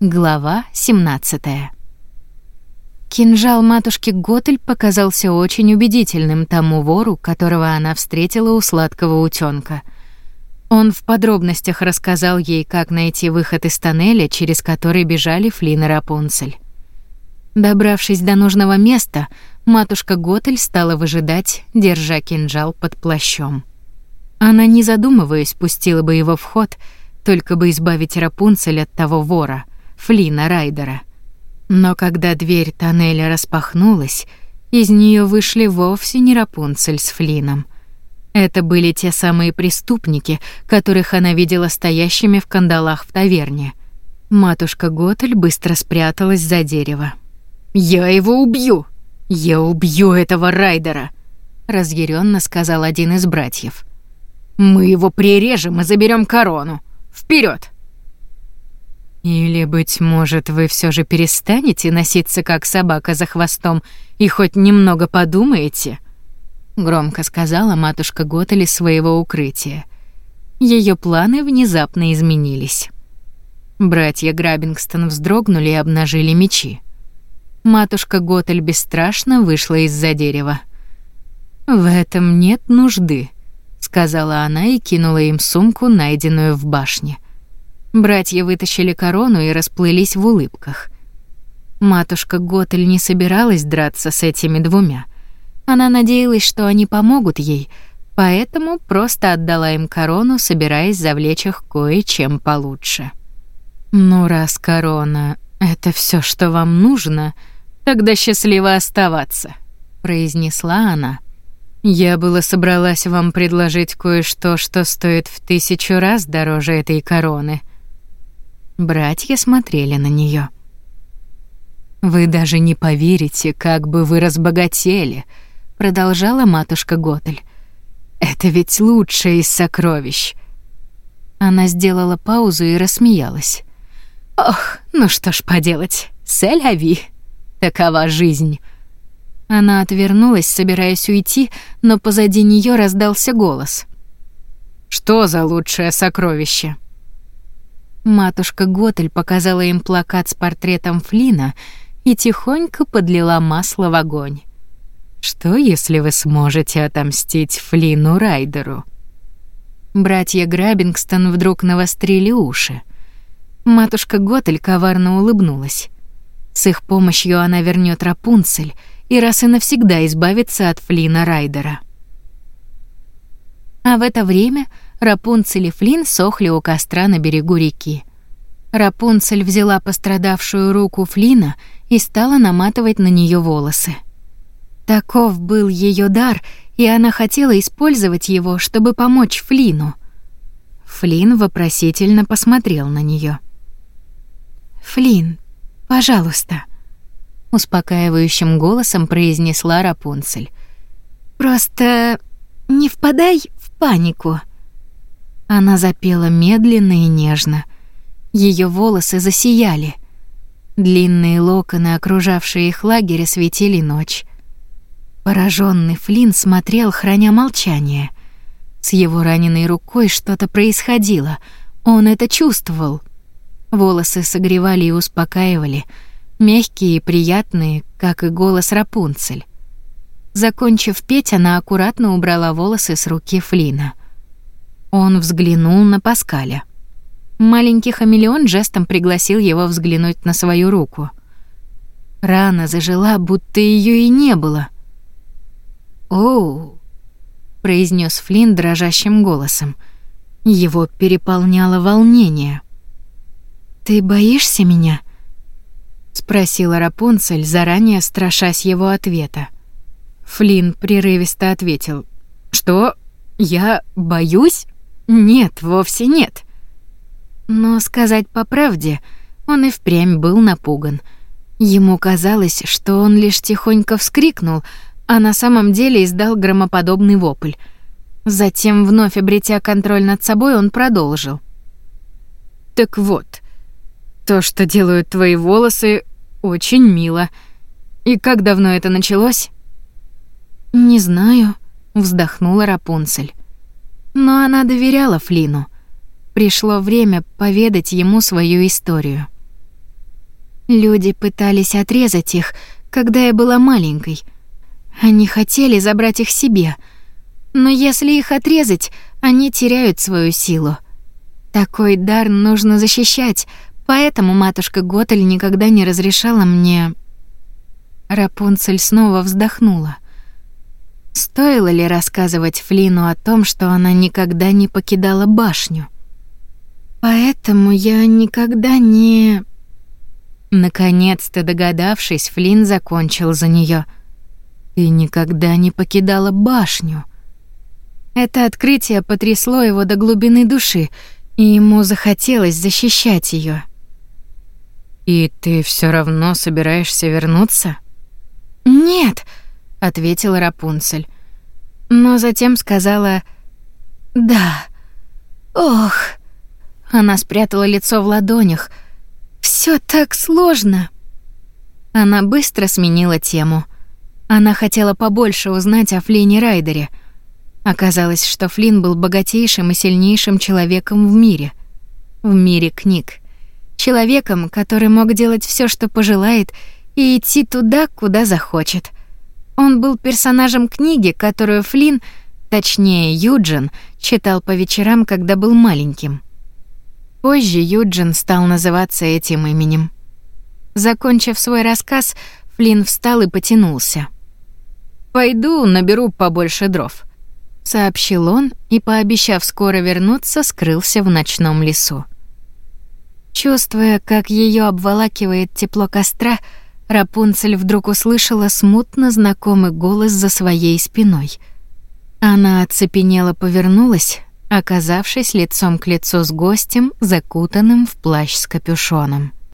Глава 17. Кинжал матушки Готель показался очень убедительным тому вору, которого она встретила у сладкого утёнка. Он в подробностях рассказал ей, как найти выход из тоннеля, через который бежали Флин и Рапунцель. Добравшись до нужного места, матушка Готель стала выжидать, держа кинжал под плащом. Она, не задумываясь, пустила бы его в ход, только бы избавить Рапунцель от того вора — Флина Райдера. Но когда дверь тоннеля распахнулась, из нее вышли вовсе не Рапунцель с Флином. Это были те самые преступники, которых она видела стоящими в кандалах в таверне. Матушка Готель быстро спряталась за дерево. «Я его убью! Я убью этого Райдера!» разъяренно сказал один из братьев. «Мы его прирежем и заберем корону! Вперед! Или, быть может, вы все же перестанете носиться как собака за хвостом и хоть немного подумаете? Громко сказала матушка Готели своего укрытия. Ее планы внезапно изменились. Братья Грабингстон вздрогнули и обнажили мечи. Матушка Готель бесстрашно вышла из-за дерева. «В этом нет нужды», — сказала она и кинула им сумку, найденную в башне. Братья вытащили корону и расплылись в улыбках. Матушка Готель не собиралась драться с этими двумя. Она надеялась, что они помогут ей, поэтому просто отдала им корону, собираясь завлечь их кое-чем получше. «Ну, раз корона — это все, что вам нужно, тогда счастливо оставаться», — произнесла она. «Я была собралась вам предложить кое-что, что стоит в тысячу раз дороже этой короны», Братья смотрели на нее. Вы даже не поверите, как бы вы разбогатели, продолжала матушка Готель. Это ведь лучшее из сокровищ. Она сделала паузу и рассмеялась. Ох, ну что ж поделать, селяви. Такова жизнь. Она отвернулась, собираясь уйти, но позади нее раздался голос. Что за лучшее сокровище? Матушка Готель показала им плакат с портретом Флина и тихонько подлила масло в огонь. Что, если вы сможете отомстить Флину Райдеру? Братья Грабингстон вдруг навострили уши. Матушка Готель коварно улыбнулась. С их помощью она вернет Рапунцель и раз и навсегда избавится от Флина Райдера. А в это время Рапунцель и Флин сохли у костра на берегу реки. Рапунцель взяла пострадавшую руку Флина и стала наматывать на нее волосы. Таков был ее дар, и она хотела использовать его, чтобы помочь Флину. Флин вопросительно посмотрел на нее. «Флин, пожалуйста», — успокаивающим голосом произнесла Рапунцель. «Просто не впадай в панику». Она запела медленно и нежно. Ее волосы засияли. Длинные локоны, окружавшие их лагерь, осветили ночь. Пораженный Флинн смотрел, храня молчание. С его раненой рукой что-то происходило. Он это чувствовал. Волосы согревали и успокаивали, мягкие и приятные, как и голос Рапунцель. Закончив петь, она аккуратно убрала волосы с руки Флина. Он взглянул на Паскаля. Маленький хамелеон жестом пригласил его взглянуть на свою руку. Рана зажила, будто ее и не было. «Оу», — произнес Флинн дрожащим голосом. Его переполняло волнение. «Ты боишься меня?» — спросила Рапунцель, заранее страшась его ответа. Флинн прерывисто ответил. «Что? Я боюсь?» Нет, вовсе нет. Но сказать по правде, он и впрямь был напуган. Ему казалось, что он лишь тихонько вскрикнул, а на самом деле издал громоподобный вопль. Затем, вновь обретя контроль над собой, он продолжил. «Так вот, то, что делают твои волосы, очень мило. И как давно это началось?» «Не знаю», — вздохнула Рапунцель. Но она доверяла Флину. Пришло время поведать ему свою историю. Люди пытались отрезать их, когда я была маленькой. Они хотели забрать их себе. Но если их отрезать, они теряют свою силу. Такой дар нужно защищать, поэтому матушка Готель никогда не разрешала мне... Рапунцель снова вздохнула. Стоило ли рассказывать Флину о том, что она никогда не покидала башню? Поэтому я никогда не... Наконец-то догадавшись, Флин закончил за нее. Ты никогда не покидала башню. Это открытие потрясло его до глубины души, и ему захотелось защищать ее. И ты все равно собираешься вернуться? Нет, ответила Рапунцель. Но затем сказала: "Да. Ох". Она спрятала лицо в ладонях. Все так сложно. Она быстро сменила тему. Она хотела побольше узнать о Флине Райдере. Оказалось, что Флин был богатейшим и сильнейшим человеком в мире. В мире книг. Человеком, который мог делать все, что пожелает, и идти туда, куда захочет. Он был персонажем книги, которую Флин, точнее Юджин, читал по вечерам, когда был маленьким. Позже Юджин стал называться этим именем. Закончив свой рассказ, Флин встал и потянулся. «Пойду наберу побольше дров», — сообщил он и, пообещав скоро вернуться, скрылся в ночном лесу. Чувствуя, как ее обволакивает тепло костра, Рапунцель вдруг услышала смутно знакомый голос за своей спиной. Она оцепенела повернулась, оказавшись лицом к лицу с гостем, закутанным в плащ с капюшоном.